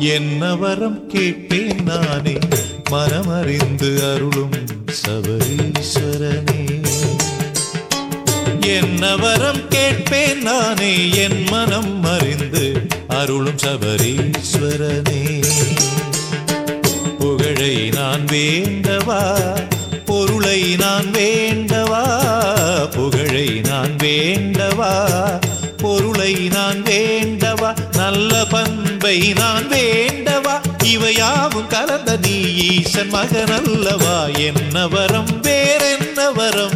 என்ன வரம் கேட்டேன் நானே. மனமறிந்து அருளும் சபரீஸ்வரனே. என்ன வரம் கேட்பேன் நானே. என் மனம் அறிந்து அருளும் சபரீஸ்வரனே. புகழை நான் வேண்டவா? பொருளை நான் வேண்டவா? புகழை நான் வேண்டவா? பொருளை நான் வேண்டவா? நல்ல பன் அன்பை நான் வேண்டவா? இவையாவும் கலந்த நீ ஈசன் மகன் அல்லவா? என்ன வரம் வேறென்ன வரம்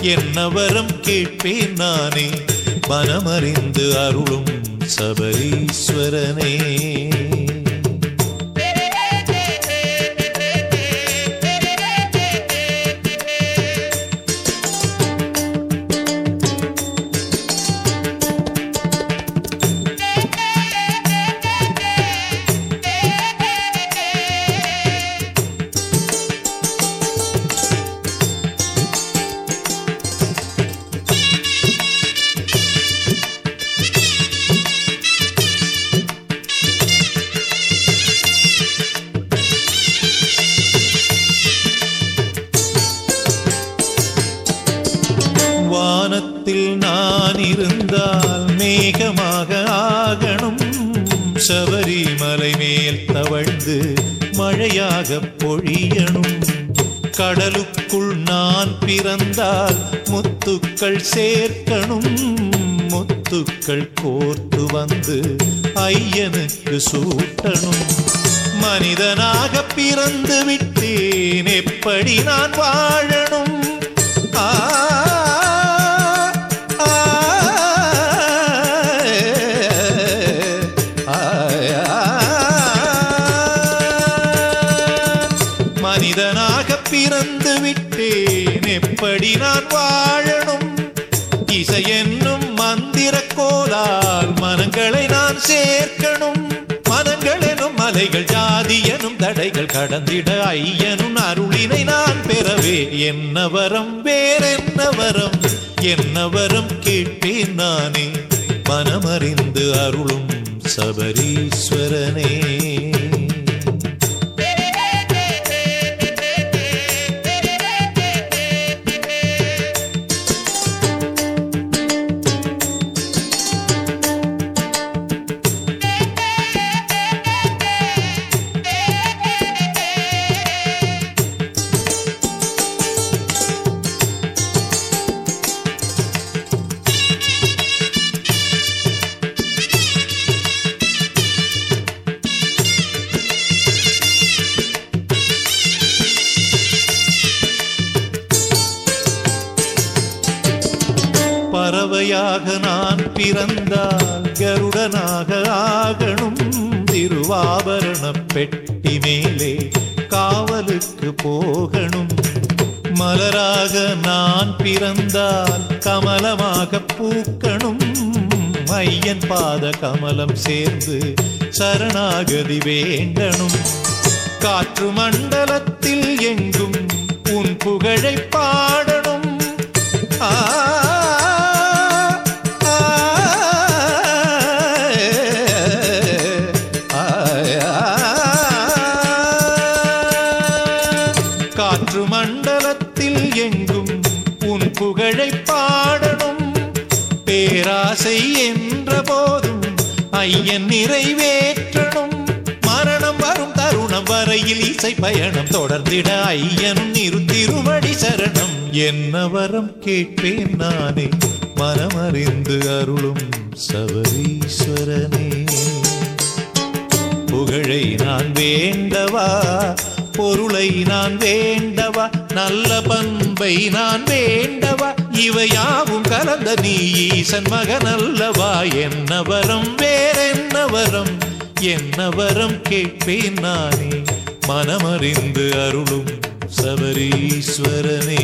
என்ன வரம் கேட்பேன் நானே. மனமறிந்து அருளும் சபரீஸ்வரனே. வானத்தில் நான் இருந்தால் மேகமாக ஆகணும். சபரிமலை மேல் தவழ்ந்து மழையாக பொழியணும். கடலுக்குள் நான் பிறந்தால் முத்துக்கள் சேர்க்கணும். முத்துக்கள் கோர்த்து வந்து ஐயனுக்கு சூட்டணும். மனிதனாக பிறந்து விட்டேன். எப்படி நான் வாழணும்? மனிதனாக பிறந்து விட்டேன். எப்படி நான் வாழணும்? இசை என்னும் மந்திர கோலால் மனங்களை நான் சேர்க்கணும். மனங்கள் எனும் மலைகள் ஜாதி எனும் தடைகள் கடந்திட ஐயனும் அருளினை நான் பெறவே. என்ன வரம் வேறென்ன வரம் என்ன வரம் கேட்டேன் நானே. மனமறிந்து அருளும் சபரீஸ்வரனே. பறவையாக நான் பிறந்தால் கருடனாக ஆகணும். திருவாபரண பெட்டி மேலே காவலுக்கு போகணும். மலராக நான் பிறந்தால் கமலமாக பூக்கணும். ஐயன் பாத கமலம் சேர்ந்து சரணாகதி வேண்டணும். காற்று மண்டலத்தில் எங்கும் உன் புகழை பாட புகழை பாடணும். பேராசை என்ற போதும் ஐயன் நிறைவேற்றணும். மரணம் வரும் தருணம் வரையில் இசை பயணம் தொடர்ந்திட ஐயன் இரு திருமடி சரணம். என்ன வரம் கேட்பேன் நானே மனமறிந்து அருளும் சபரீஸ்வரனே. புகழை நான் வேண்டவா பொருளை நான் வேண்டவா? நல்ல பண்பை நான் வேண்டவா? இவையாவும் கலந்த நீ ஈசன் மகன் அல்லவா? என்ன வரம் வேறென்ன வரம் என்ன வரம் கேட்பேன் நானே. மனமறிந்து அருளும் சபரீஸ்வரனே.